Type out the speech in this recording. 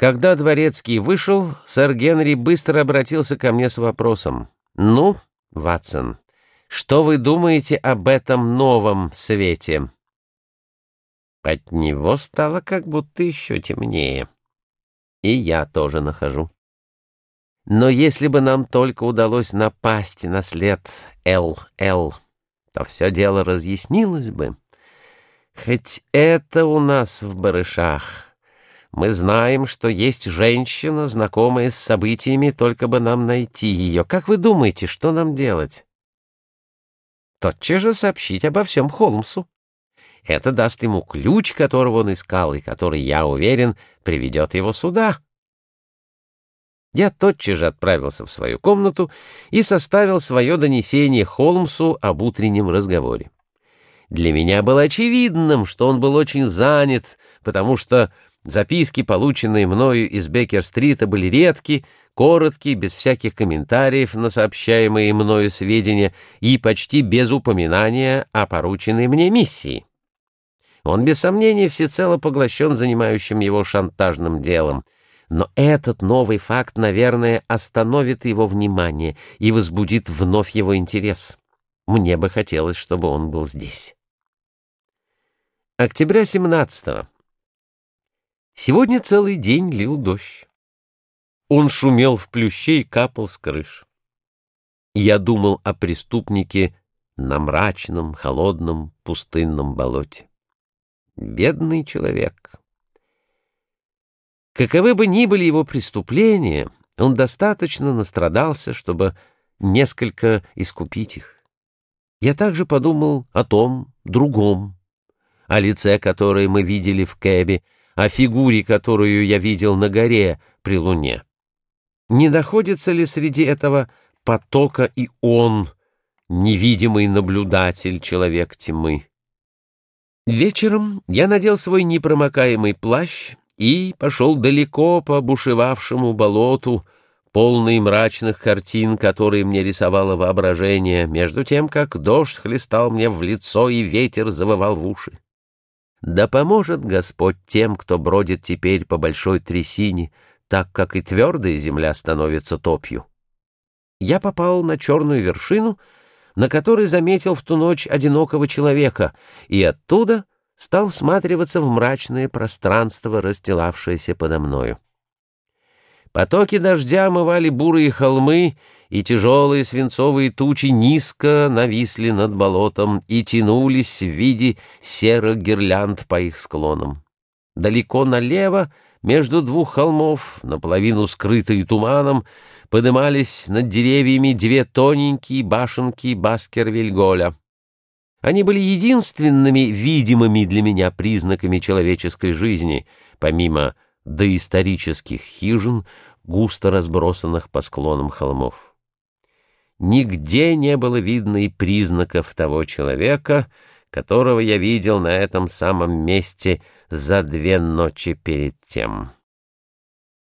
Когда дворецкий вышел, сэр Генри быстро обратился ко мне с вопросом. «Ну, Ватсон, что вы думаете об этом новом свете?» Под него стало как будто еще темнее. И я тоже нахожу. Но если бы нам только удалось напасть на след ЛЛ, то все дело разъяснилось бы. Хоть это у нас в барышах — мы знаем, что есть женщина, знакомая с событиями, только бы нам найти ее. Как вы думаете, что нам делать? Тотчас же сообщить обо всем Холмсу. Это даст ему ключ, которого он искал, и который, я уверен, приведет его сюда. Я тотчас же отправился в свою комнату и составил свое донесение Холмсу об утреннем разговоре. Для меня было очевидным, что он был очень занят, потому что Записки, полученные мною из Беккер-стрита, были редки, короткие, без всяких комментариев на сообщаемые мною сведения и почти без упоминания о порученной мне миссии. Он, без сомнения, всецело поглощен занимающим его шантажным делом, но этот новый факт, наверное, остановит его внимание и возбудит вновь его интерес. Мне бы хотелось, чтобы он был здесь. Октября 17 -го. Сегодня целый день лил дождь. Он шумел в плюще и капал с крыш. Я думал о преступнике на мрачном, холодном, пустынном болоте. Бедный человек. Каковы бы ни были его преступления, он достаточно настрадался, чтобы несколько искупить их. Я также подумал о том другом, о лице, которое мы видели в Кэбе, о фигуре, которую я видел на горе при луне. Не находится ли среди этого потока и он, невидимый наблюдатель, человек тьмы? Вечером я надел свой непромокаемый плащ и пошел далеко по бушевавшему болоту, полный мрачных картин, которые мне рисовало воображение, между тем, как дождь хлестал мне в лицо и ветер завывал в уши. Да поможет Господь тем, кто бродит теперь по большой трясине, так как и твердая земля становится топью. Я попал на черную вершину, на которой заметил в ту ночь одинокого человека, и оттуда стал всматриваться в мрачное пространство, расстилавшееся подо мною. Потоки дождя омывали бурые холмы, и тяжелые свинцовые тучи низко нависли над болотом и тянулись в виде серых гирлянд по их склонам. Далеко налево, между двух холмов, наполовину скрытые туманом, подымались над деревьями две тоненькие башенки Баскервильголя. Они были единственными видимыми для меня признаками человеческой жизни, помимо доисторических хижин, густо разбросанных по склонам холмов. Нигде не было видно и признаков того человека, которого я видел на этом самом месте за две ночи перед тем.